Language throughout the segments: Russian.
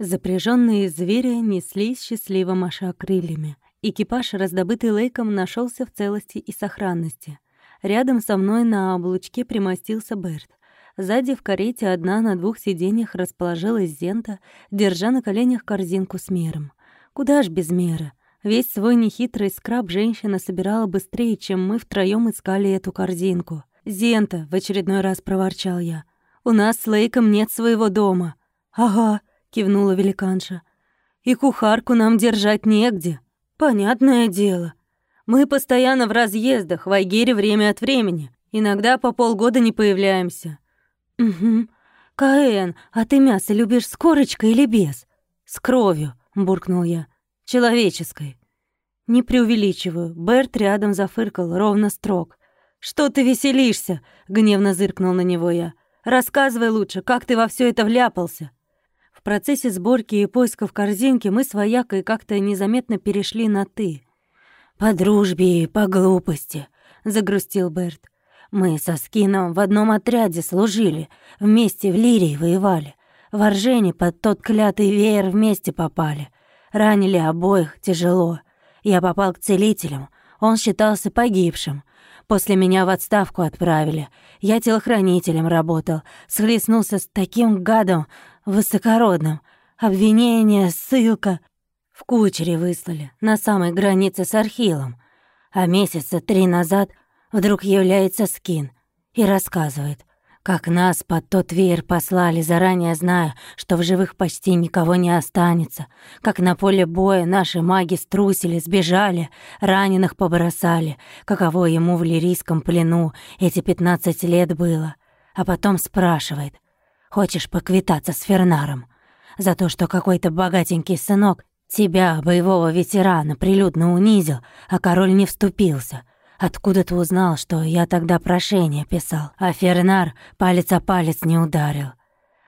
Запряженные звери неслись счастливо маша крыльями. Экипаж, раздобытый Лейком, нашелся в целости и сохранности. Рядом со мной на облучке примостился Берт. Сзади в карете одна на двух сиденьях расположилась Зента, держа на коленях корзинку с мером. Куда ж без меры? Весь свой нехитрый скраб женщина собирала быстрее, чем мы втроём искали эту корзинку. «Зента!» — в очередной раз проворчал я. «У нас с Лейком нет своего дома». «Ага», кивнула великанша. И кухарку нам держать негде. Понятное дело. Мы постоянно в разъездах, в Айгере время от времени. Иногда по полгода не появляемся. Угу. Каэн, а ты мясо любишь с корочкой или без? С кровью, буркнул я. Человеческой. Не преувеличиваю. Берт рядом зафыркал, ровно строг. «Что ты веселишься?» — гневно зыркнул на него я. «Рассказывай лучше, как ты во все это вляпался?» Процессе сборки и поисков корзинки мы с воякой как-то незаметно перешли на «ты». «По дружбе и по глупости», — загрустил Берт. «Мы со Скином в одном отряде служили, вместе в Лирии воевали. В Оржене под тот клятый веер вместе попали. Ранили обоих тяжело. Я попал к целителям, он считался погибшим. После меня в отставку отправили. Я телохранителем работал. Схлестнулся с таким гадом, высокородным. Обвинение, ссылка. В кучере выслали, на самой границе с Архилом. А месяца три назад вдруг является Скин и рассказывает, как нас под тот веер послали, заранее зная, что в живых почти никого не останется, как на поле боя наши маги струсили, сбежали, раненых побросали, каково ему в лирийском плену эти пятнадцать лет было. А потом спрашивает, Хочешь поквитаться с Фернаром? За то, что какой-то богатенький сынок тебя, боевого ветерана, прилюдно унизил, а король не вступился. Откуда ты узнал, что я тогда прошение писал, а Фернар палец о палец не ударил?»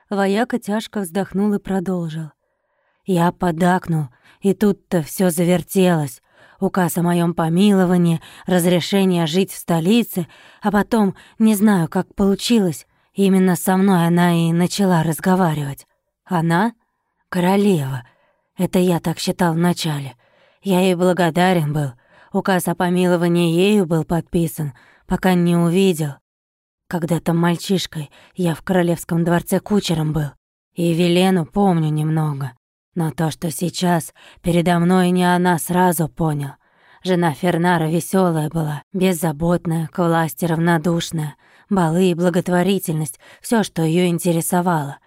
Вояка тяжко вздохнул и продолжил. Я подакнул, и тут-то все завертелось. Указ о моем помиловании, разрешение жить в столице, а потом, не знаю, как получилось, Именно со мной она и начала разговаривать. Она — королева. Это я так считал вначале. Я ей благодарен был. Указ о помиловании ею был подписан, пока не увидел. Когда-то мальчишкой я в королевском дворце кучером был. И Велену помню немного. Но то, что сейчас передо мной не она сразу понял. Жена Фернара веселая была, беззаботная, к власти равнодушная — балы и благотворительность, все, что ее интересовало.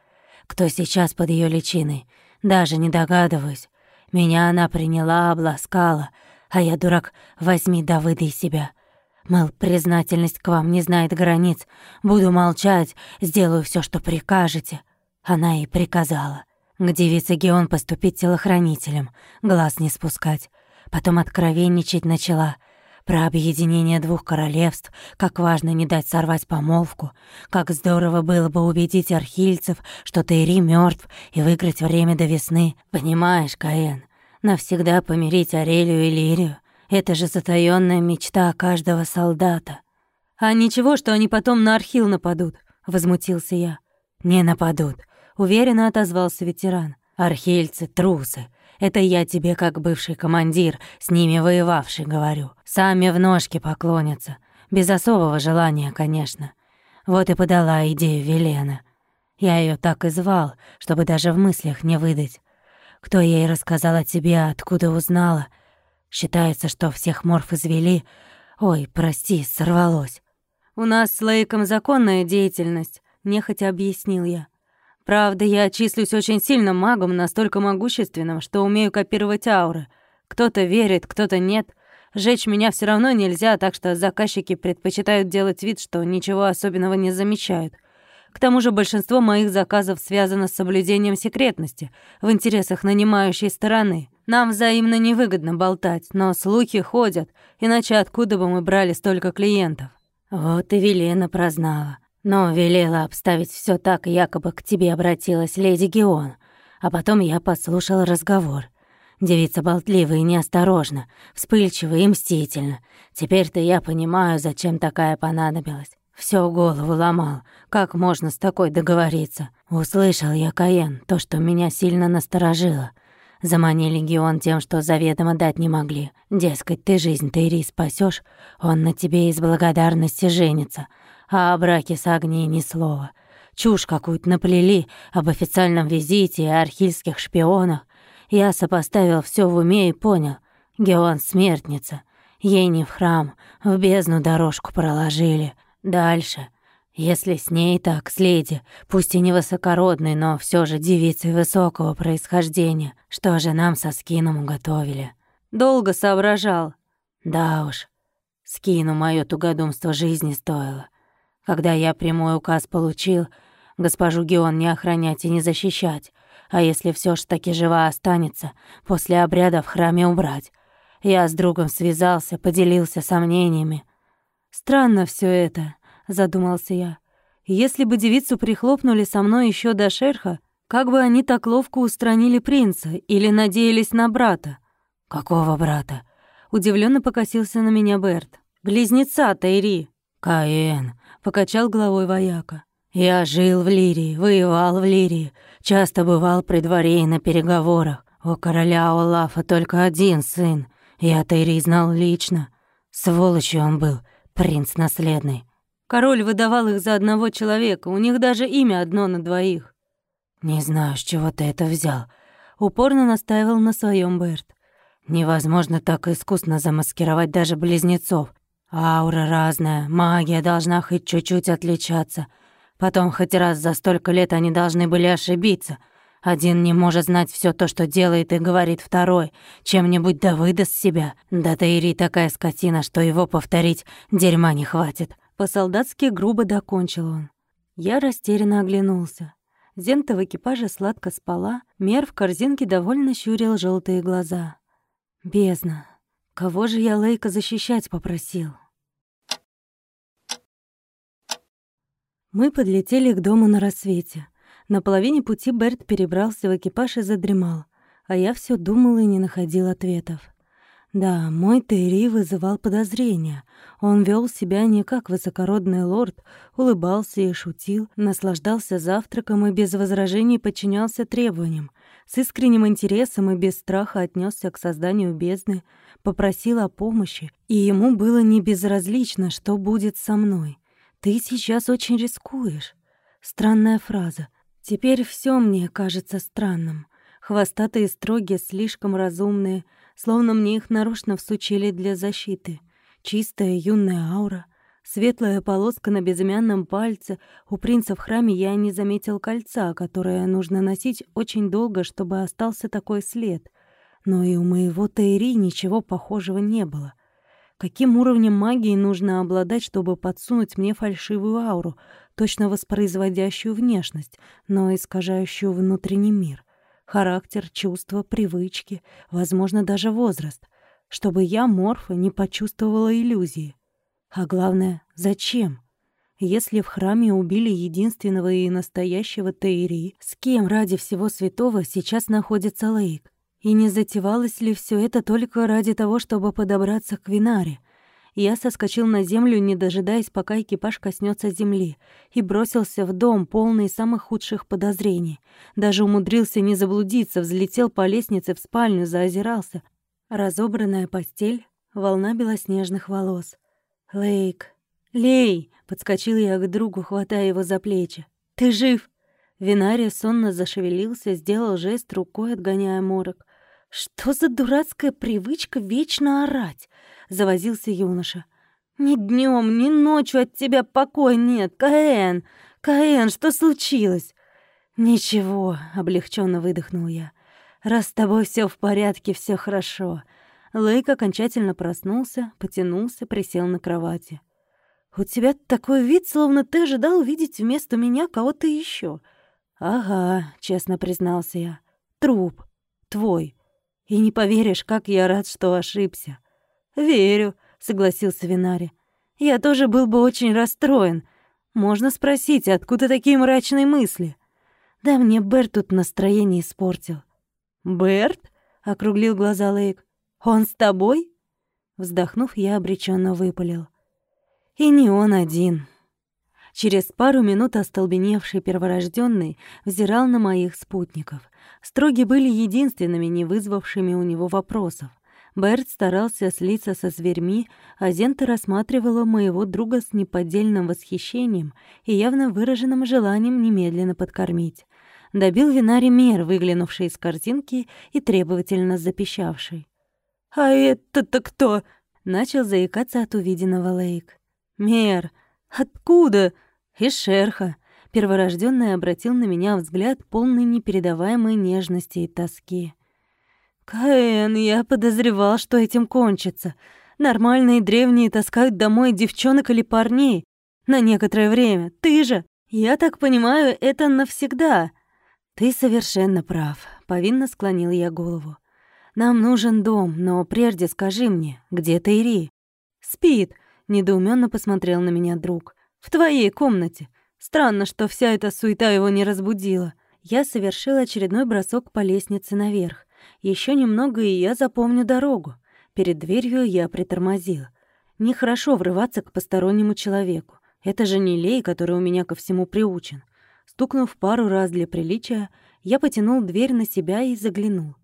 Кто сейчас под ее личиной? Даже не догадываюсь. Меня она приняла, обласкала, а я, дурак, возьми да выдай себя. Мол, признательность к вам не знает границ. Буду молчать, сделаю все, что прикажете. Она и приказала. К девице Геон поступить телохранителем, глаз не спускать. Потом откровенничать начала — про объединение двух королевств, как важно не дать сорвать помолвку, как здорово было бы убедить архильцев, что Тейри мертв и выиграть время до весны. Понимаешь, Каэн, навсегда помирить Арелию и Лирию — это же затаённая мечта каждого солдата. «А ничего, что они потом на Архил нападут?» — возмутился я. «Не нападут», — уверенно отозвался ветеран. «Архильцы — трусы, это я тебе, как бывший командир, с ними воевавший, говорю. Сами в ножки поклонятся. Без особого желания, конечно. Вот и подала идею Велена. Я ее так и звал, чтобы даже в мыслях не выдать. Кто ей рассказал о тебе, откуда узнала? Считается, что всех морф извели. Ой, прости, сорвалось. У нас с Лейком законная деятельность, нехотя объяснил я. Правда, я числюсь очень сильным магом, настолько могущественным, что умею копировать ауры. Кто-то верит, кто-то нет. Жечь меня все равно нельзя, так что заказчики предпочитают делать вид, что ничего особенного не замечают. К тому же большинство моих заказов связано с соблюдением секретности в интересах нанимающей стороны. Нам взаимно невыгодно болтать, но слухи ходят, иначе откуда бы мы брали столько клиентов? Вот и Велена прознала но велела обставить все так, якобы к тебе обратилась леди Геон. А потом я послушал разговор. Девица болтливая и неосторожна, вспыльчивая и мстительна. Теперь-то я понимаю, зачем такая понадобилась. Всё голову ломал. Как можно с такой договориться? Услышал я, Каен, то, что меня сильно насторожило. Заманили Геон тем, что заведомо дать не могли. Дескать, ты жизнь Тейри спасёшь, он на тебе из благодарности женится. А о браке с Агнией ни слова. Чушь какую-то наплели об официальном визите и архильских шпионах. Я сопоставил всё в уме и понял. Геон — смертница. Ей не в храм, в бездну дорожку проложили. Дальше. Если с ней так, с леди, пусть и не высокородной, но все же девицей высокого происхождения, что же нам со Скином уготовили? Долго соображал. Да уж, Скину моё тугодумство жизни стоило. Когда я прямой указ получил, госпожу Геон не охранять и не защищать, а если все ж таки жива останется, после обряда в храме убрать. Я с другом связался, поделился сомнениями. «Странно все это», — задумался я. «Если бы девицу прихлопнули со мной еще до шерха, как бы они так ловко устранили принца или надеялись на брата?» «Какого брата?» — удивленно покосился на меня Берт. «Близнеца Тайри». «Каэн», — покачал головой вояка. «Я жил в Лирии, воевал в Лирии, часто бывал при дворе и на переговорах. У короля Олафа только один сын, я Тайри знал лично. Сволочью он был, принц наследный. Король выдавал их за одного человека, у них даже имя одно на двоих. «Не знаю, с чего ты это взял», — упорно настаивал на своем Берт. «Невозможно так искусно замаскировать даже близнецов. Аура разная, магия должна хоть чуть-чуть отличаться. Потом хоть раз за столько лет они должны были ошибиться — один не может знать все то, что делает и говорит второй. Чем-нибудь да выдаст себя. Да Таири такая скотина, что его повторить дерьма не хватит. По-солдатски грубо докончил он. Я растерянно оглянулся. Зента в экипаже сладко спала, Мер в корзинке довольно щурил желтые глаза. Бездна. Кого же я Лейка защищать попросил? Мы подлетели к дому на рассвете. На половине пути Берт перебрался в экипаж и задремал, а я все думал и не находил ответов. Да, мой Терри вызывал подозрения. Он вел себя не как высокородный лорд, улыбался и шутил, наслаждался завтраком и без возражений подчинялся требованиям, с искренним интересом и без страха отнесся к созданию бездны, попросил о помощи, и ему было не безразлично, что будет со мной. «Ты сейчас очень рискуешь». Странная фраза — Теперь все мне кажется странным. Хвостатые строгие слишком разумные, словно мне их нарочно всучили для защиты. Чистая юная аура, светлая полоска на безымянном пальце. У принца в храме я не заметил кольца, которое нужно носить очень долго, чтобы остался такой след. Но и у моего Тайри ничего похожего не было. Каким уровнем магии нужно обладать, чтобы подсунуть мне фальшивую ауру, точно воспроизводящую внешность, но искажающую внутренний мир, характер, чувства, привычки, возможно, даже возраст, чтобы я, Морфа, не почувствовала иллюзии. А главное, зачем? Если в храме убили единственного и настоящего Тейри, с кем ради всего святого сейчас находится Лейк? И не затевалось ли все это только ради того, чтобы подобраться к Винаре — я соскочил на землю, не дожидаясь, пока экипаж коснется земли, и бросился в дом, полный самых худших подозрений. Даже умудрился не заблудиться, взлетел по лестнице в спальню, заозирался. Разобранная постель, волна белоснежных волос. «Лейк! Лей!» — подскочил я к другу, хватая его за плечи. «Ты жив?» Винария сонно зашевелился, сделал жест рукой, отгоняя морок. «Что за дурацкая привычка вечно орать?» завозился юноша. «Ни днем, ни ночью от тебя покоя нет, Каэн! Каэн, что случилось?» «Ничего», — облегченно выдохнул я. «Раз с тобой все в порядке, все хорошо». Лейк окончательно проснулся, потянулся, присел на кровати. «У тебя такой вид, словно ты ожидал увидеть вместо меня кого-то еще. «Ага», — честно признался я. «Труп. Твой. И не поверишь, как я рад, что ошибся. «Верю», — согласился Винари. «Я тоже был бы очень расстроен. Можно спросить, откуда такие мрачные мысли?» «Да мне Берт тут настроение испортил». «Берт?» — округлил глаза Лейк. «Он с тобой?» Вздохнув, я обреченно выпалил. «И не он один». Через пару минут остолбеневший перворожденный взирал на моих спутников. Строги были единственными, не вызвавшими у него вопросов. Берт старался слиться со зверьми, а Зента рассматривала моего друга с неподдельным восхищением и явно выраженным желанием немедленно подкормить. Добил винари мер, выглянувший из картинки и требовательно запищавший. «А это-то кто?» — начал заикаться от увиденного Лейк. «Мер, откуда?» «Из шерха». Перворожденный обратил на меня взгляд полный непередаваемой нежности и тоски. «Каэн, я подозревал, что этим кончится. Нормальные древние таскают домой девчонок или парней. На некоторое время. Ты же. Я так понимаю, это навсегда». «Ты совершенно прав», — повинно склонил я голову. «Нам нужен дом, но прежде скажи мне, где Тайри?» «Спит», — недоуменно посмотрел на меня друг. «В твоей комнате. Странно, что вся эта суета его не разбудила». Я совершил очередной бросок по лестнице наверх. Еще немного, и я запомню дорогу. Перед дверью я притормозил. Нехорошо врываться к постороннему человеку. Это же не Лей, который у меня ко всему приучен. Стукнув пару раз для приличия, я потянул дверь на себя и заглянул.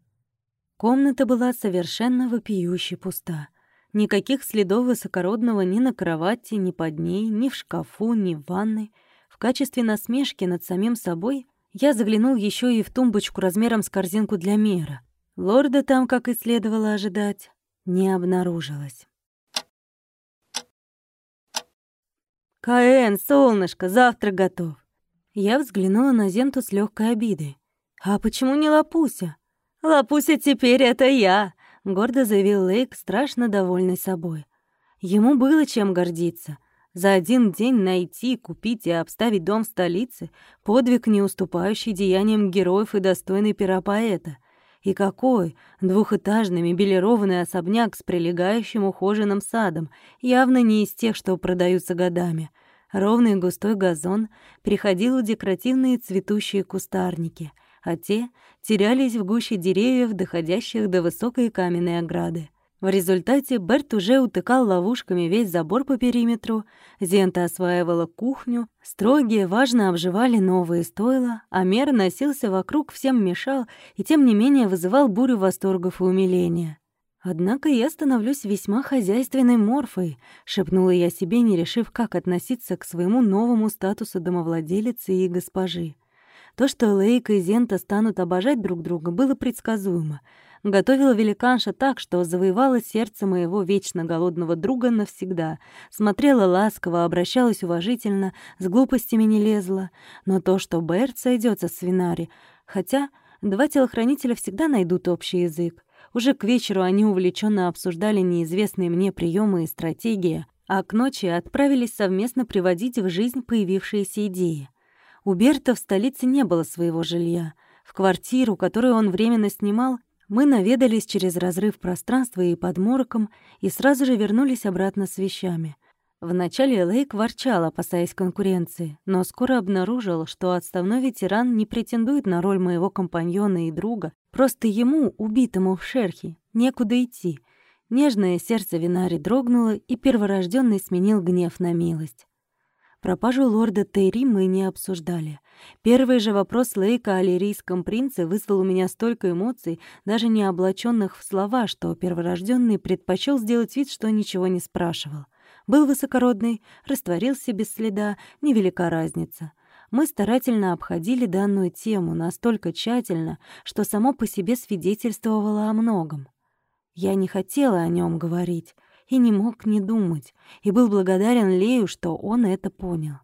Комната была совершенно вопиюще пуста. Никаких следов высокородного ни на кровати, ни под ней, ни в шкафу, ни в ванной. В качестве насмешки над самим собой я заглянул еще и в тумбочку размером с корзинку для мера. Лорда там, как и следовало ожидать, не обнаружилось. «Каэн, солнышко, завтрак готов!» Я взглянула на Зенту с легкой обидой. «А почему не Лапуся?» «Лапуся теперь это я!» — гордо заявил Лейк, страшно довольный собой. Ему было чем гордиться. За один день найти, купить и обставить дом в столице — подвиг, не уступающий деяниям героев и достойный пера поэта. И какой! Двухэтажный мебелированный особняк с прилегающим ухоженным садом, явно не из тех, что продаются годами. Ровный густой газон переходил в декоративные цветущие кустарники, а те терялись в гуще деревьев, доходящих до высокой каменной ограды. В результате Берт уже утыкал ловушками весь забор по периметру, Зента осваивала кухню, строгие важно обживали новые стойла, а Мер носился вокруг, всем мешал и тем не менее вызывал бурю восторгов и умиления. «Однако я становлюсь весьма хозяйственной морфой», — шепнула я себе, не решив, как относиться к своему новому статусу домовладелицы и госпожи. То, что Лейка и Зента станут обожать друг друга, было предсказуемо — Готовила великанша так, что завоевала сердце моего вечно голодного друга навсегда. Смотрела ласково, обращалась уважительно, с глупостями не лезла. Но то, что Берт сойдется с Свинари... Хотя два телохранителя всегда найдут общий язык. Уже к вечеру они увлеченно обсуждали неизвестные мне приемы и стратегии, а к ночи отправились совместно приводить в жизнь появившиеся идеи. У Берта в столице не было своего жилья. В квартиру, которую он временно снимал, мы наведались через разрыв пространства и под мороком и сразу же вернулись обратно с вещами. Вначале Лейк ворчал, опасаясь конкуренции, но скоро обнаружил, что отставной ветеран не претендует на роль моего компаньона и друга, просто ему, убитому в шерхе, некуда идти. Нежное сердце Винари дрогнуло, и перворожденный сменил гнев на милость. Пропажу лорда Терри мы не обсуждали. Первый же вопрос Лейка о лирийском принце вызвал у меня столько эмоций, даже не облаченных в слова, что перворожденный предпочел сделать вид, что ничего не спрашивал. Был высокородный, растворился без следа, невелика разница. Мы старательно обходили данную тему настолько тщательно, что само по себе свидетельствовало о многом. Я не хотела о нем говорить, и не мог не думать, и был благодарен Лею, что он это понял.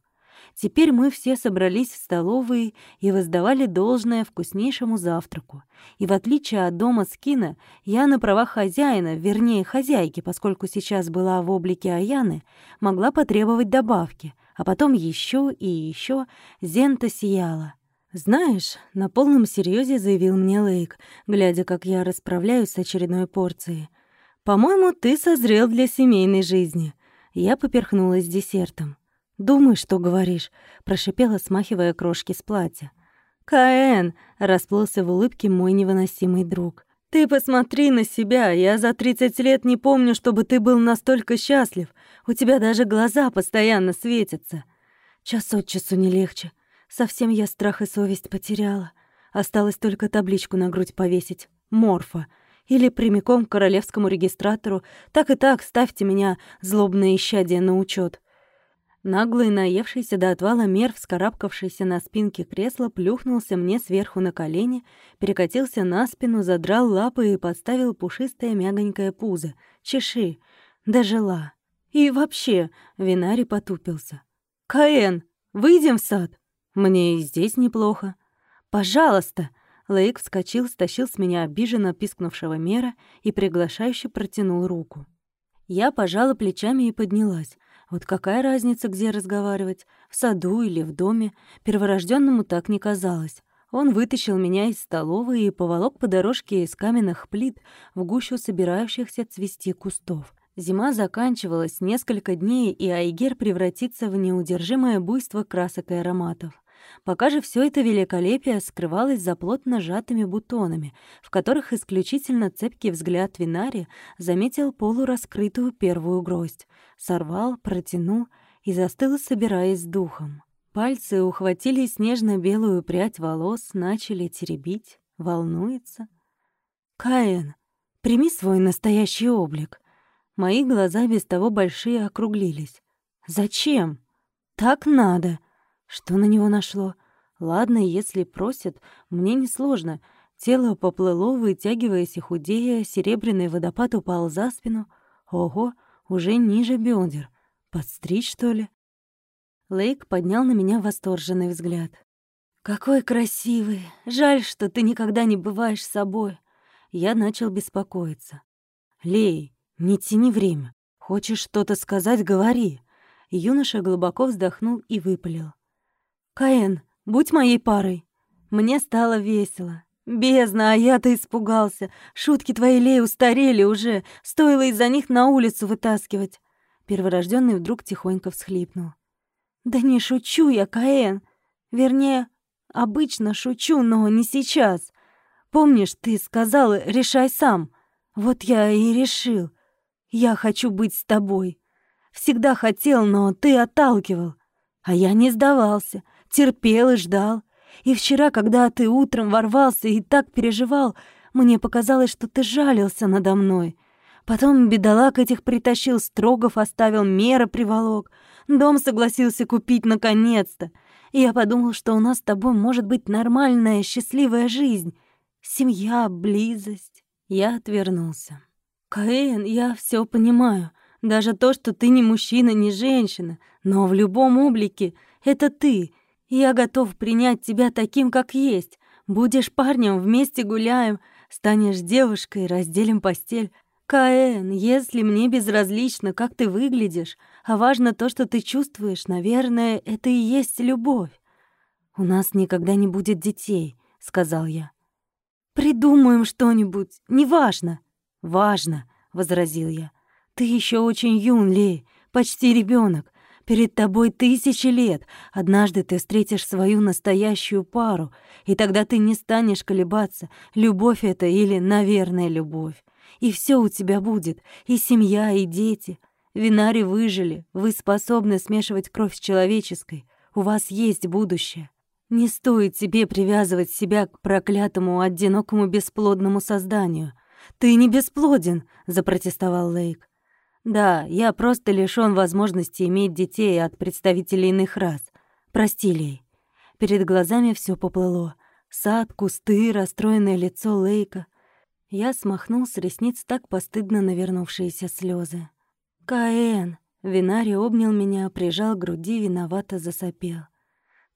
Теперь мы все собрались в столовой и воздавали должное вкуснейшему завтраку. И в отличие от дома Скина, я на правах хозяина, вернее хозяйки, поскольку сейчас была в облике Аяны, могла потребовать добавки, а потом еще и еще Зента сияла. «Знаешь», — на полном серьезе заявил мне Лейк, глядя, как я расправляюсь с очередной порцией — «По-моему, ты созрел для семейной жизни». Я поперхнулась десертом. «Думай, что говоришь», — прошипела, смахивая крошки с платья. «Каэн!» — расплылся в улыбке мой невыносимый друг. «Ты посмотри на себя, я за тридцать лет не помню, чтобы ты был настолько счастлив. У тебя даже глаза постоянно светятся». Час от часу не легче. Совсем я страх и совесть потеряла. Осталось только табличку на грудь повесить. Морфа. Или прямиком к королевскому регистратору. Так и так, ставьте меня, злобное исчадие, на учет. Наглый, наевшийся до отвала мер, вскарабкавшийся на спинке кресла, плюхнулся мне сверху на колени, перекатился на спину, задрал лапы и подставил пушистое мягонькое пузо. Чеши. Дожила. И вообще, Винари потупился. «Каэн, выйдем в сад?» «Мне и здесь неплохо». «Пожалуйста!» Лейк вскочил, стащил с меня обиженно пискнувшего мера и приглашающе протянул руку. Я пожала плечами и поднялась. Вот какая разница, где разговаривать, в саду или в доме, перворожденному так не казалось. Он вытащил меня из столовой и поволок по дорожке из каменных плит в гущу собирающихся цвести кустов. Зима заканчивалась, несколько дней, и Айгер превратится в неудержимое буйство красок и ароматов. Пока же все это великолепие скрывалось за плотно сжатыми бутонами, в которых исключительно цепкий взгляд Винари заметил полураскрытую первую гроздь. Сорвал, протянул и застыл, собираясь с духом. Пальцы ухватили снежно-белую прядь волос, начали теребить. Волнуется. «Каин, прими свой настоящий облик». Мои глаза без того большие округлились. «Зачем?» «Так надо», что на него нашло? Ладно, если просит, мне несложно. Тело поплыло, вытягиваясь и худея, серебряный водопад упал за спину. Ого, уже ниже бедер. Подстричь, что ли? Лейк поднял на меня восторженный взгляд. «Какой красивый! Жаль, что ты никогда не бываешь собой!» Я начал беспокоиться. «Лей, не тяни время. Хочешь что-то сказать — говори!» Юноша глубоко вздохнул и выпалил. «Каэн, будь моей парой». Мне стало весело. «Бездна, а я-то испугался. Шутки твои, Лей, устарели уже. Стоило из-за них на улицу вытаскивать». Перворожденный вдруг тихонько всхлипнул. «Да не шучу я, Каэн. Вернее, обычно шучу, но не сейчас. Помнишь, ты сказал, решай сам. Вот я и решил. Я хочу быть с тобой. Всегда хотел, но ты отталкивал. А я не сдавался терпел и ждал. И вчера, когда ты утром ворвался и так переживал, мне показалось, что ты жалился надо мной. Потом бедолаг этих притащил, Строгов оставил, мера приволок. Дом согласился купить наконец-то. И я подумал, что у нас с тобой может быть нормальная, счастливая жизнь. Семья, близость. Я отвернулся. Каэн, я все понимаю. Даже то, что ты не мужчина, не женщина. Но в любом облике это ты — я готов принять тебя таким, как есть. Будешь парнем, вместе гуляем. Станешь девушкой, разделим постель. Каэн, если мне безразлично, как ты выглядишь, а важно то, что ты чувствуешь, наверное, это и есть любовь. У нас никогда не будет детей, сказал я. Придумаем что-нибудь, неважно. Важно, возразил я. Ты еще очень юн, Лей, почти ребенок. Перед тобой тысячи лет. Однажды ты встретишь свою настоящую пару, и тогда ты не станешь колебаться, любовь это или, наверное, любовь. И все у тебя будет, и семья, и дети. Винари выжили, вы способны смешивать кровь с человеческой. У вас есть будущее. Не стоит тебе привязывать себя к проклятому, одинокому, бесплодному созданию. «Ты не бесплоден», — запротестовал Лейк. Да, я просто лишён возможности иметь детей от представителей иных рас. Прости, Лей. Перед глазами всё поплыло. Сад, кусты, расстроенное лицо Лейка. Я смахнул с ресниц так постыдно навернувшиеся слёзы. «Каэн!» Винари обнял меня, прижал к груди, виновато засопел.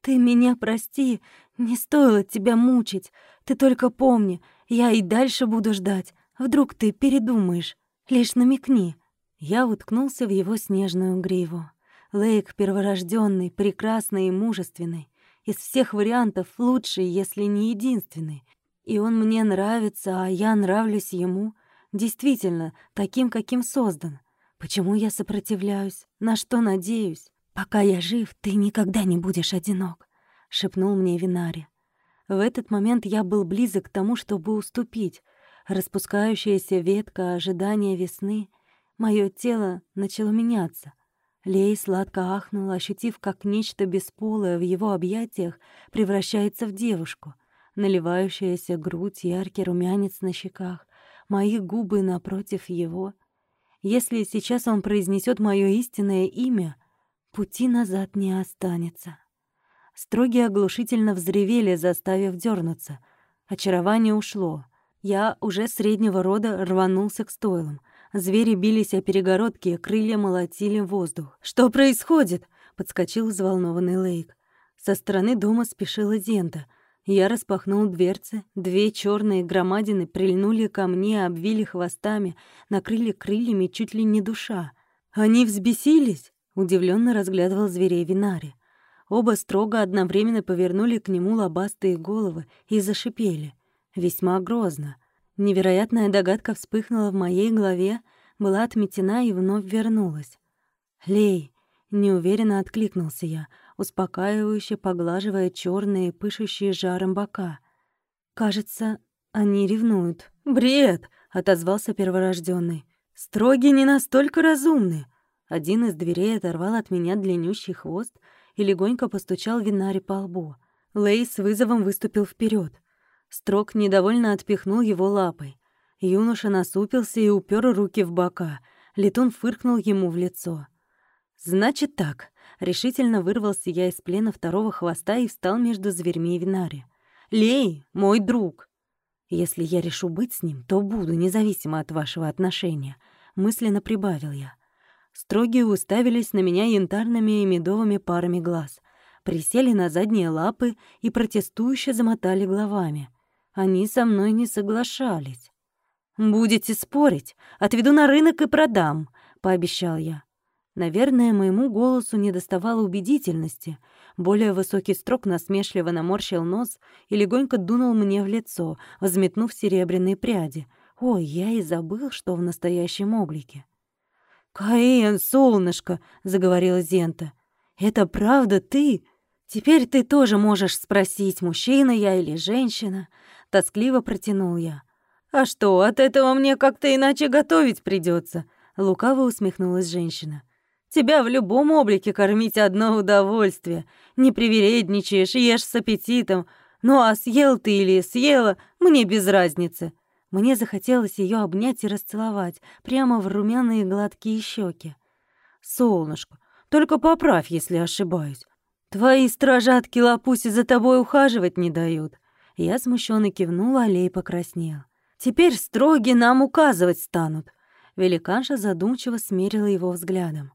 «Ты меня прости, не стоило тебя мучить. Ты только помни, я и дальше буду ждать. Вдруг ты передумаешь. Лишь намекни». Я уткнулся в его снежную гриву. Лейк перворожденный, прекрасный и мужественный. Из всех вариантов лучший, если не единственный. И он мне нравится, а я нравлюсь ему. Действительно, таким, каким создан. Почему я сопротивляюсь? На что надеюсь? Пока я жив, ты никогда не будешь одинок, — шепнул мне Винари. В этот момент я был близок к тому, чтобы уступить. Распускающаяся ветка ожидания весны Моё тело начало меняться. Лей сладко ахнул, ощутив, как нечто бесполое в его объятиях превращается в девушку. Наливающаяся грудь, яркий румянец на щеках, мои губы напротив его. Если сейчас он произнесет мое истинное имя, пути назад не останется. Строгие оглушительно взревели, заставив дернуться. Очарование ушло. Я уже среднего рода рванулся к стойлам — Звери бились о перегородки, крылья молотили воздух. «Что происходит?» — подскочил взволнованный Лейк. Со стороны дома спешила Зента. Я распахнул дверцы, две черные громадины прильнули ко мне, обвили хвостами, накрыли крыльями чуть ли не душа. «Они взбесились?» — удивленно разглядывал зверей Винари. Оба строго одновременно повернули к нему лобастые головы и зашипели. Весьма грозно — Невероятная догадка вспыхнула в моей голове, была отметена и вновь вернулась. «Лей!» — неуверенно откликнулся я, успокаивающе поглаживая черные, пышущие жаром бока. «Кажется, они ревнуют». «Бред!» — отозвался перворожденный. «Строги не настолько разумны!» Один из дверей оторвал от меня длиннющий хвост и легонько постучал Винари по лбу. Лей с вызовом выступил вперед. Строк недовольно отпихнул его лапой. Юноша насупился и упер руки в бока. Летун фыркнул ему в лицо. «Значит так», — решительно вырвался я из плена второго хвоста и встал между зверьми и Винари. «Лей, мой друг!» «Если я решу быть с ним, то буду, независимо от вашего отношения», — мысленно прибавил я. Строгие уставились на меня янтарными и медовыми парами глаз, присели на задние лапы и протестующе замотали головами. Они со мной не соглашались. «Будете спорить, отведу на рынок и продам», — пообещал я. Наверное, моему голосу не доставало убедительности. Более высокий строк насмешливо наморщил нос и легонько дунул мне в лицо, взметнув серебряные пряди. Ой, я и забыл, что в настоящем облике. «Каэн, солнышко!» — заговорила Зента. «Это правда ты? Теперь ты тоже можешь спросить, мужчина я или женщина. — тоскливо протянул я. «А что, от этого мне как-то иначе готовить придется? лукаво усмехнулась женщина. «Тебя в любом облике кормить одно удовольствие. Не привередничаешь, ешь с аппетитом. Ну а съел ты или съела, мне без разницы». Мне захотелось ее обнять и расцеловать, прямо в румяные гладкие щеки. «Солнышко, только поправь, если ошибаюсь. Твои стражатки лапуси за тобой ухаживать не дают. Я смущенно кивнула, Алей покраснел. «Теперь строги нам указывать станут». Великанша задумчиво смерила его взглядом.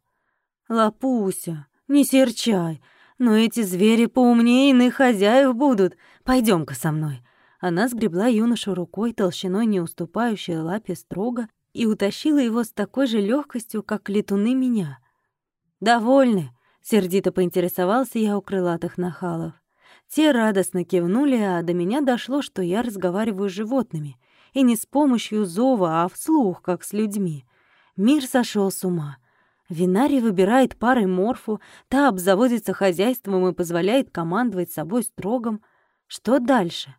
«Лапуся, не серчай, но эти звери поумнее иных хозяев будут. пойдем ка со мной». Она сгребла юношу рукой, толщиной не уступающей лапе строго, и утащила его с такой же легкостью, как летуны меня. «Довольны?» — сердито поинтересовался я у крылатых нахалов. Те радостно кивнули, а до меня дошло, что я разговариваю с животными, и не с помощью зова, а вслух, как с людьми. Мир сошел с ума. Винарий выбирает парой морфу, та обзаводится хозяйством и позволяет командовать собой строгом. Что дальше?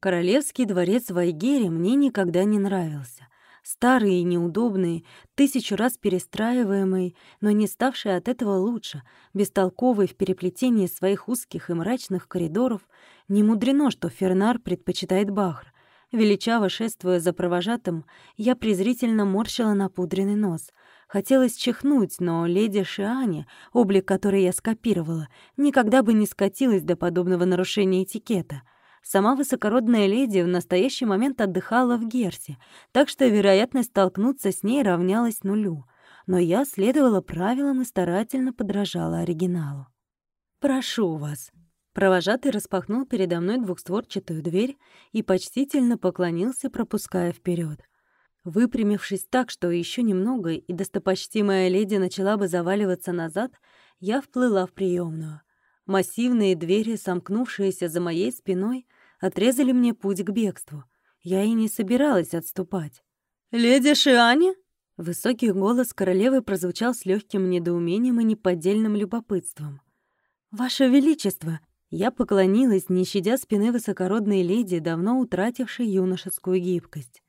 Королевский дворец в Айгере мне никогда не нравился старый и неудобный, тысячу раз перестраиваемый, но не ставший от этого лучше, бестолковый в переплетении своих узких и мрачных коридоров, не мудрено, что Фернар предпочитает Бахр. Величаво шествуя за провожатым, я презрительно морщила напудренный нос. Хотелось чихнуть, но леди Шиане, облик которой я скопировала, никогда бы не скатилась до подобного нарушения этикета — Сама высокородная леди в настоящий момент отдыхала в Герсе, так что вероятность столкнуться с ней равнялась нулю. Но я следовала правилам и старательно подражала оригиналу. «Прошу вас». Провожатый распахнул передо мной двухстворчатую дверь и почтительно поклонился, пропуская вперед. Выпрямившись так, что еще немного, и достопочтимая леди начала бы заваливаться назад, я вплыла в приемную. Массивные двери, сомкнувшиеся за моей спиной, отрезали мне путь к бегству. Я и не собиралась отступать. «Леди Шиани?» Высокий голос королевы прозвучал с легким недоумением и неподдельным любопытством. «Ваше Величество!» Я поклонилась, не щадя спины высокородной леди, давно утратившей юношескую гибкость.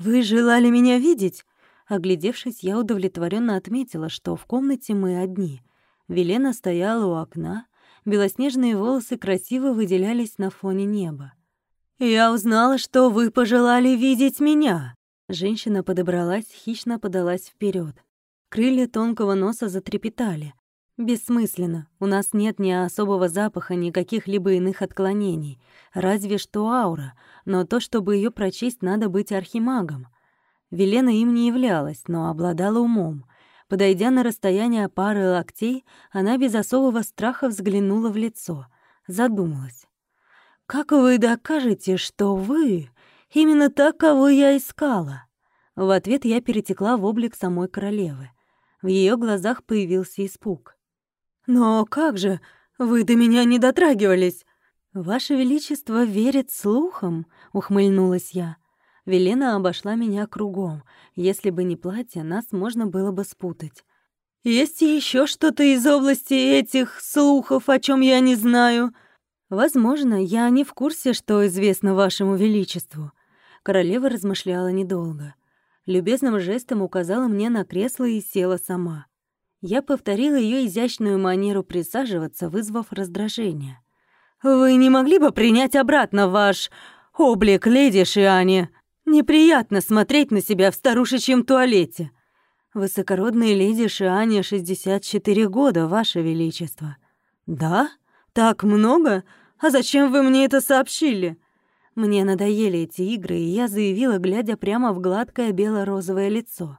«Вы желали меня видеть?» Оглядевшись, я удовлетворенно отметила, что в комнате мы одни. Велена стояла у окна, белоснежные волосы красиво выделялись на фоне неба. «Я узнала, что вы пожелали видеть меня!» Женщина подобралась, хищно подалась вперед. Крылья тонкого носа затрепетали. Бессмысленно. У нас нет ни особого запаха, ни каких-либо иных отклонений. Разве что аура. Но то, чтобы ее прочесть, надо быть архимагом. Велена им не являлась, но обладала умом. Подойдя на расстояние пары локтей, она без особого страха взглянула в лицо. Задумалась. «Как вы докажете, что вы именно так, кого я искала?» В ответ я перетекла в облик самой королевы. В ее глазах появился испуг. «Но как же? Вы до меня не дотрагивались!» «Ваше Величество верит слухам», — ухмыльнулась я. Велена обошла меня кругом. Если бы не платье, нас можно было бы спутать. «Есть еще что-то из области этих слухов, о чем я не знаю?» «Возможно, я не в курсе, что известно вашему величеству». Королева размышляла недолго. Любезным жестом указала мне на кресло и села сама. Я повторила ее изящную манеру присаживаться, вызвав раздражение. «Вы не могли бы принять обратно ваш облик, леди Шиане? Неприятно смотреть на себя в старушечьем туалете». «Высокородной леди Шиане 64 года, ваше величество». «Да? Так много? А зачем вы мне это сообщили?» Мне надоели эти игры, и я заявила, глядя прямо в гладкое бело-розовое лицо.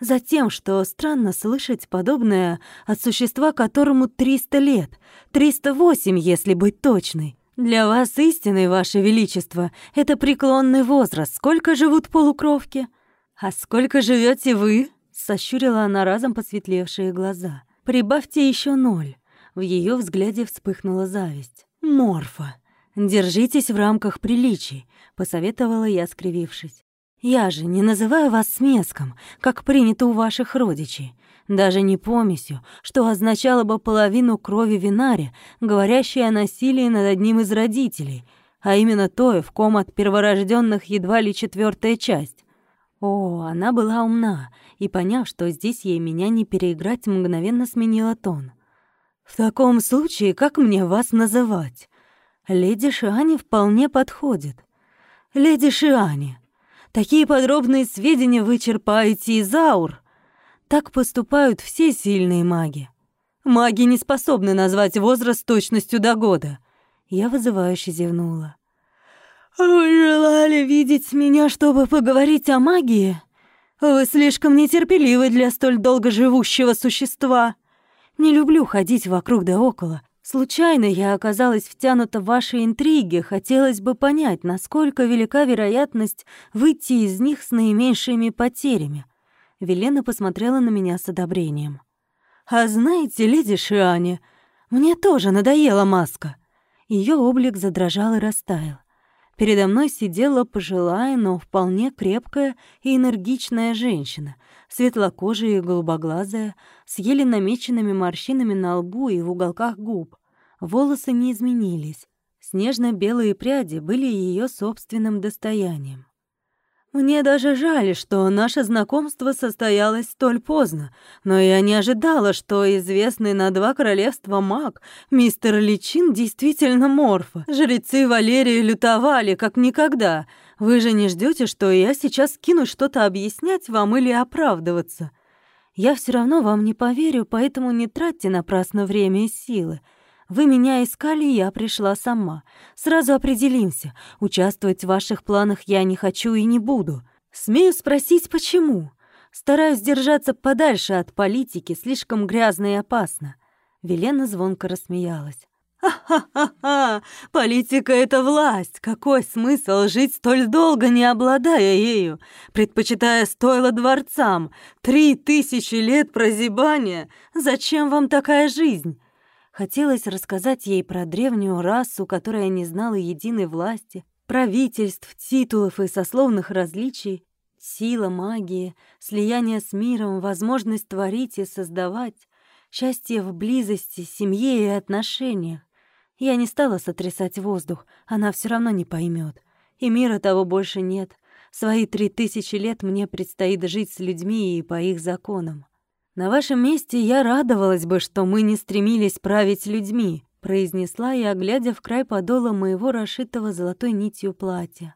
Затем, что странно слышать подобное от существа, которому 300 лет, 308, если быть точной. Для вас истинный, ваше величество, это преклонный возраст. Сколько живут полукровки? А сколько живете вы? Сощурила она разом посветлевшие глаза. Прибавьте еще ноль. В ее взгляде вспыхнула зависть. Морфа. Держитесь в рамках приличий, посоветовала я, скривившись. Я же не называю вас смеском, как принято у ваших родичей, даже не помесью, что означало бы половину крови винаре, говорящей о насилии над одним из родителей, а именно той, в ком от перворожденных едва ли четвертая часть. О, она была умна, и, поняв, что здесь ей меня не переиграть, мгновенно сменила тон. «В таком случае, как мне вас называть? Леди Шиани вполне подходит. Леди Шиани, Такие подробные сведения вы черпаете из аур. Так поступают все сильные маги. Маги не способны назвать возраст точностью до года. Я вызывающе зевнула. «Вы желали видеть меня, чтобы поговорить о магии? Вы слишком нетерпеливы для столь долгоживущего существа. Не люблю ходить вокруг да около, Случайно я оказалась втянута в ваши интриги, хотелось бы понять, насколько велика вероятность выйти из них с наименьшими потерями. Велена посмотрела на меня с одобрением. «А знаете, леди Шиане, мне тоже надоела маска». Ее облик задрожал и растаял. Передо мной сидела пожилая, но вполне крепкая и энергичная женщина, светлокожая и голубоглазая, с еле намеченными морщинами на лбу и в уголках губ. Волосы не изменились. Снежно-белые пряди были ее собственным достоянием. Мне даже жаль, что наше знакомство состоялось столь поздно, но я не ожидала, что известный на два королевства маг, мистер Личин, действительно морфа. Жрецы Валерии лютовали, как никогда. Вы же не ждете, что я сейчас кинусь что-то объяснять вам или оправдываться? Я все равно вам не поверю, поэтому не тратьте напрасно время и силы. Вы меня искали, я пришла сама. Сразу определимся. Участвовать в ваших планах я не хочу и не буду. Смею спросить, почему? Стараюсь держаться подальше от политики, слишком грязно и опасно. Велена звонко рассмеялась. «Ха-ха-ха! Политика — это власть! Какой смысл жить столь долго, не обладая ею, предпочитая стойло дворцам? Три тысячи лет прозябания! Зачем вам такая жизнь? Хотелось рассказать ей про древнюю расу, которая не знала единой власти, правительств, титулов и сословных различий, сила магии, слияние с миром, возможность творить и создавать, счастье в близости, семье и отношениях. Я не стала сотрясать воздух, она все равно не поймет. И мира того больше нет. Свои три тысячи лет мне предстоит жить с людьми и по их законам. На вашем месте я радовалась бы, что мы не стремились править людьми, произнесла я, глядя в край подола моего расшитого золотой нитью платья.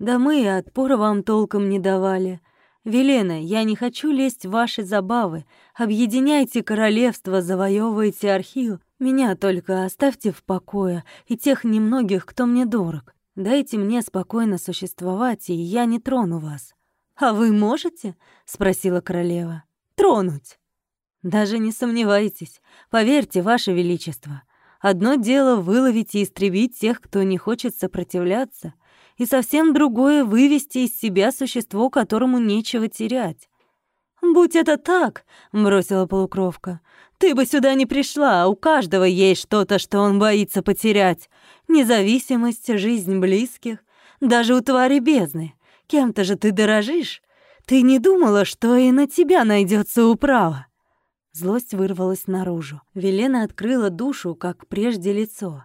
Да мы и отпора вам толком не давали. Велена, я не хочу лезть в ваши забавы. Объединяйте королевство, завоевывайте архив. Меня только оставьте в покое и тех немногих, кто мне дорог. Дайте мне спокойно существовать, и я не трону вас. А вы можете? спросила королева. Тронуть. Даже не сомневайтесь. Поверьте, ваше величество. Одно дело выловить и истребить тех, кто не хочет сопротивляться, и совсем другое — вывести из себя существо, которому нечего терять. «Будь это так», — бросила полукровка, — «ты бы сюда не пришла, а у каждого есть что-то, что он боится потерять. Независимость, жизнь близких, даже у твари бездны. Кем-то же ты дорожишь. Ты не думала, что и на тебя найдется управа?» Злость вырвалась наружу. Велена открыла душу, как прежде лицо.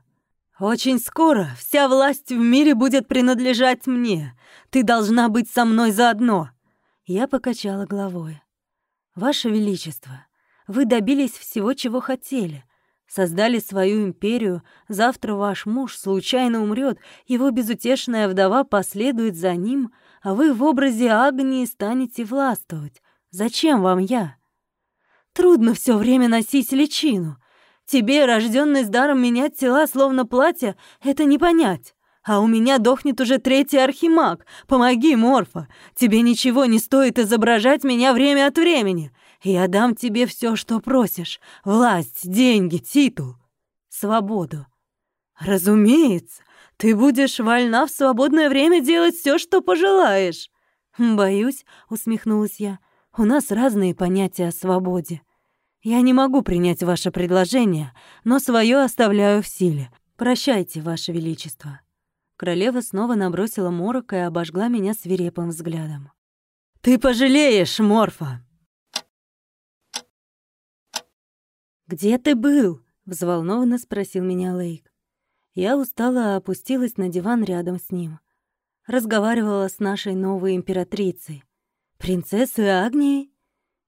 «Очень скоро вся власть в мире будет принадлежать мне. Ты должна быть со мной заодно». Я покачала головой. «Ваше Величество, вы добились всего, чего хотели. Создали свою империю, завтра ваш муж случайно умрет, его безутешная вдова последует за ним, а вы в образе Агнии станете властвовать. Зачем вам я?» Трудно все время носить личину. Тебе, рожденный с даром менять тела словно платье, это не понять. А у меня дохнет уже третий архимаг. Помоги, Морфа. Тебе ничего не стоит изображать меня время от времени. Я дам тебе все, что просишь. Власть, деньги, титул, свободу. Разумеется, ты будешь вольна в свободное время делать все, что пожелаешь. Боюсь, усмехнулась я. У нас разные понятия о свободе. Я не могу принять ваше предложение, но свое оставляю в силе. Прощайте, ваше величество». Королева снова набросила морок и обожгла меня свирепым взглядом. «Ты пожалеешь, Морфа!» «Где ты был?» — взволнованно спросил меня Лейк. Я устало опустилась на диван рядом с ним. Разговаривала с нашей новой императрицей. Принцессы Агнии?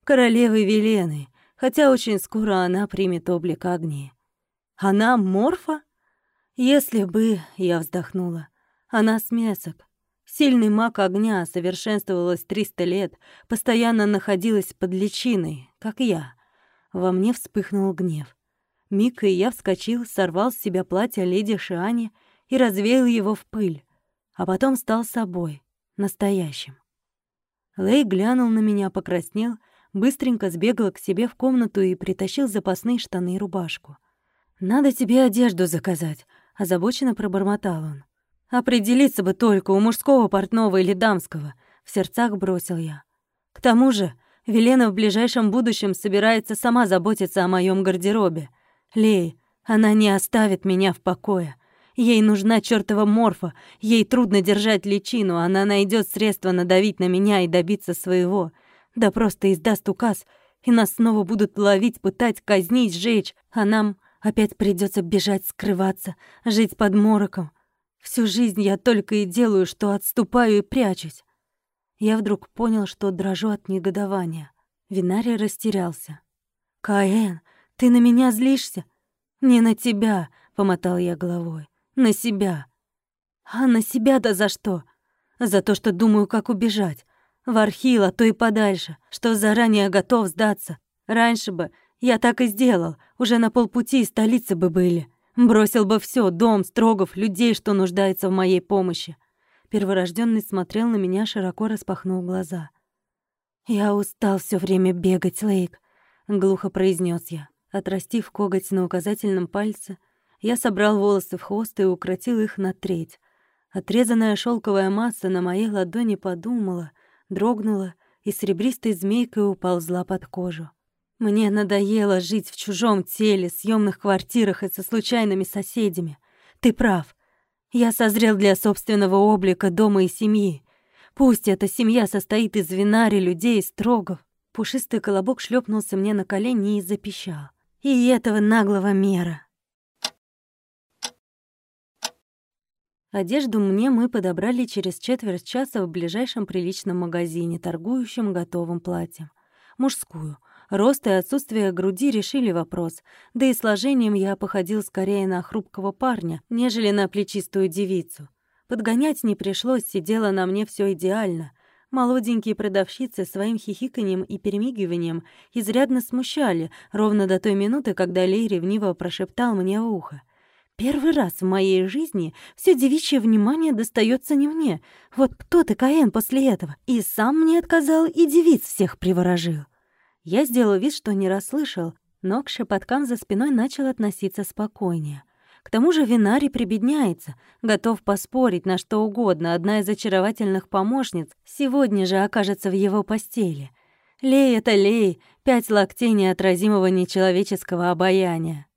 Королевы Велены, хотя очень скоро она примет облик Агнии. Она Морфа? Если бы, я вздохнула, она смесок. Сильный маг огня совершенствовалась 300 лет, постоянно находилась под личиной, как я. Во мне вспыхнул гнев. Миг, и я вскочил, сорвал с себя платье леди Шиани и развеял его в пыль, а потом стал собой, настоящим. Лей глянул на меня, покраснел, быстренько сбегал к себе в комнату и притащил запасные штаны и рубашку. «Надо тебе одежду заказать», — озабоченно пробормотал он. «Определиться бы только, у мужского портного или дамского», — в сердцах бросил я. «К тому же, Велена в ближайшем будущем собирается сама заботиться о моем гардеробе. Лей, она не оставит меня в покое. Ей нужна чертова морфа, ей трудно держать личину, она найдет средства надавить на меня и добиться своего. Да просто издаст указ, и нас снова будут ловить, пытать, казнить, сжечь, а нам опять придется бежать, скрываться, жить под мороком. Всю жизнь я только и делаю, что отступаю и прячусь. Я вдруг понял, что дрожу от негодования. Винарий растерялся. «Каэн, ты на меня злишься?» «Не на тебя», — помотал я головой. На себя. А на себя-то за что? За то, что думаю, как убежать. В архил, то и подальше, что заранее готов сдаться. Раньше бы я так и сделал, уже на полпути из столицы бы были. Бросил бы все: дом, строгов, людей, что нуждаются в моей помощи. Перворожденный смотрел на меня, широко распахнул глаза. «Я устал все время бегать, Лейк», — глухо произнес я. Отрастив коготь на указательном пальце, я собрал волосы в хвост и укротил их на треть. Отрезанная шелковая масса на моей ладони подумала, дрогнула и серебристой змейкой уползла под кожу. Мне надоело жить в чужом теле, съемных квартирах и со случайными соседями. Ты прав. Я созрел для собственного облика дома и семьи. Пусть эта семья состоит из винари, людей, строгов. Пушистый колобок шлепнулся мне на колени и запищал. И этого наглого мера. Одежду мне мы подобрали через четверть часа в ближайшем приличном магазине, торгующем готовым платьем. Мужскую. Рост и отсутствие груди решили вопрос, да и сложением я походил скорее на хрупкого парня, нежели на плечистую девицу. Подгонять не пришлось, сидело на мне все идеально. Молоденькие продавщицы своим хихиканьем и перемигиванием изрядно смущали, ровно до той минуты, когда Лей ревниво прошептал мне в ухо — Первый раз в моей жизни все девичье внимание достается не мне. Вот кто ты, Каэн, после этого? И сам мне отказал, и девиц всех приворожил. Я сделал вид, что не расслышал, но к шепоткам за спиной начал относиться спокойнее. К тому же Винари прибедняется, готов поспорить на что угодно. Одна из очаровательных помощниц сегодня же окажется в его постели. Лей — это лей, пять локтей неотразимого нечеловеческого обаяния.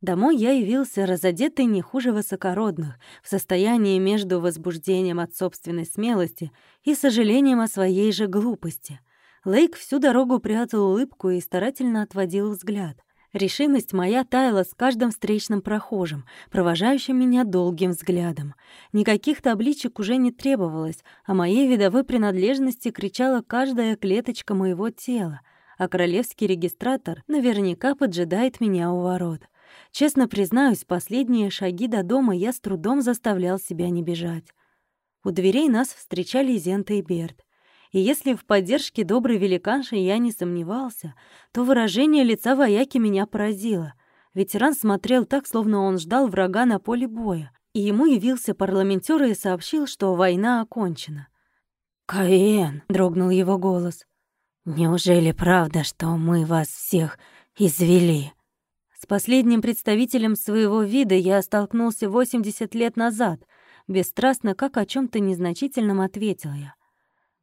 Домой я явился разодетый не хуже высокородных, в состоянии между возбуждением от собственной смелости и сожалением о своей же глупости. Лейк всю дорогу прятал улыбку и старательно отводил взгляд. Решимость моя таяла с каждым встречным прохожим, провожающим меня долгим взглядом. Никаких табличек уже не требовалось, а моей видовой принадлежности кричала каждая клеточка моего тела, а королевский регистратор наверняка поджидает меня у ворот — Честно признаюсь, последние шаги до дома я с трудом заставлял себя не бежать. У дверей нас встречали Зента и Берт. И если в поддержке доброй великанши я не сомневался, то выражение лица вояки меня поразило. Ветеран смотрел так, словно он ждал врага на поле боя, и ему явился парламентер и сообщил, что война окончена. «Каэн!» — дрогнул его голос. «Неужели правда, что мы вас всех извели?» С последним представителем своего вида я столкнулся 80 лет назад. Бесстрастно, как о чем то незначительном, ответил я.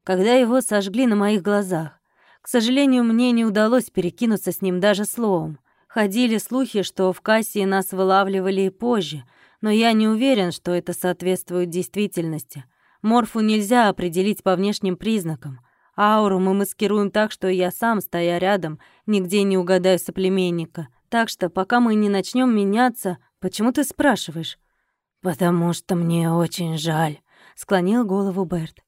Когда его сожгли на моих глазах. К сожалению, мне не удалось перекинуться с ним даже словом. Ходили слухи, что в Кассии нас вылавливали и позже, но я не уверен, что это соответствует действительности. Морфу нельзя определить по внешним признакам. Ауру мы маскируем так, что я сам, стоя рядом, нигде не угадаю соплеменника. Так что, пока мы не начнем меняться, почему ты спрашиваешь? Потому что мне очень жаль, склонил голову Берт.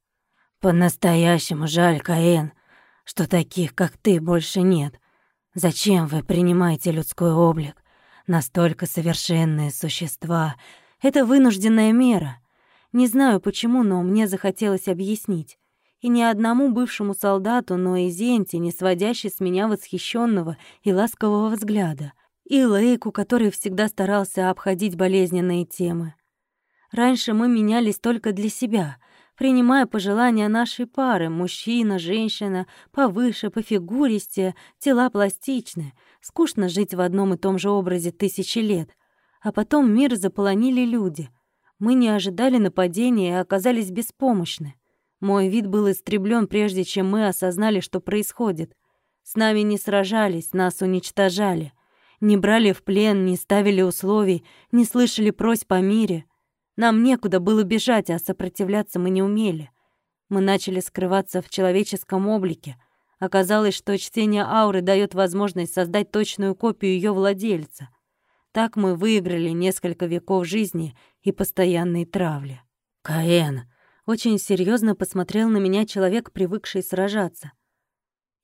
По-настоящему жаль, Каэн, что таких, как ты, больше нет. Зачем вы принимаете людской облик? Настолько совершенные существа. Это вынужденная мера. Не знаю почему, но мне захотелось объяснить. И ни одному бывшему солдату, но и Зенте, не сводящей с меня восхищенного и ласкового взгляда. И Лейку, который всегда старался обходить болезненные темы. Раньше мы менялись только для себя, принимая пожелания нашей пары — мужчина, женщина, повыше, пофигуристее, тела пластичные. Скучно жить в одном и том же образе тысячи лет. А потом мир заполонили люди. Мы не ожидали нападения и оказались беспомощны. Мой вид был истреблен, прежде чем мы осознали, что происходит. С нами не сражались, нас уничтожали. Не брали в плен, не ставили условий, не слышали просьб о мире. Нам некуда было бежать, а сопротивляться мы не умели. Мы начали скрываться в человеческом облике. Оказалось, что чтение ауры дает возможность создать точную копию ее владельца. Так мы выиграли несколько веков жизни и постоянной травли. «Каэн!» Очень серьезно посмотрел на меня человек, привыкший сражаться.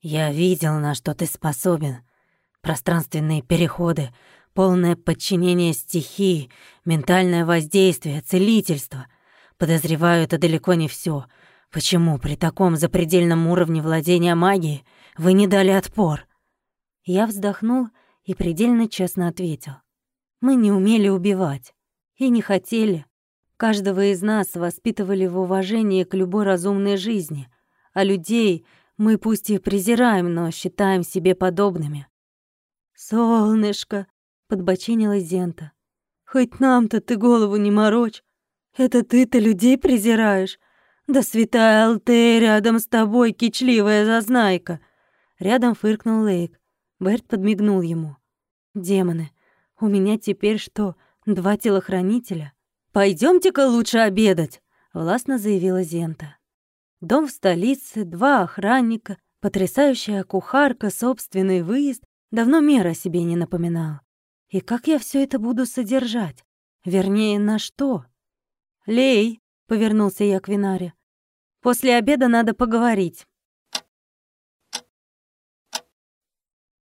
«Я видел, на что ты способен. Пространственные переходы, полное подчинение стихии, ментальное воздействие, целительство. Подозреваю, это далеко не все. Почему при таком запредельном уровне владения магией вы не дали отпор?» Я вздохнул и предельно честно ответил. «Мы не умели убивать. И не хотели. Каждого из нас воспитывали в уважении к любой разумной жизни, а людей мы пусть и презираем, но считаем себе подобными. «Солнышко!» — подбочинилась Зента. «Хоть нам-то ты голову не морочь. Это ты-то людей презираешь. Да святая Алтея рядом с тобой, кичливая зазнайка!» Рядом фыркнул Лейк. Берт подмигнул ему. «Демоны, у меня теперь что, два телохранителя?» Пойдемте-ка лучше обедать», — властно заявила Зента. Дом в столице, два охранника, потрясающая кухарка, собственный выезд давно мер о себе не напоминал. И как я все это буду содержать? Вернее, на что? «Лей!» — повернулся я к Винаре. «После обеда надо поговорить».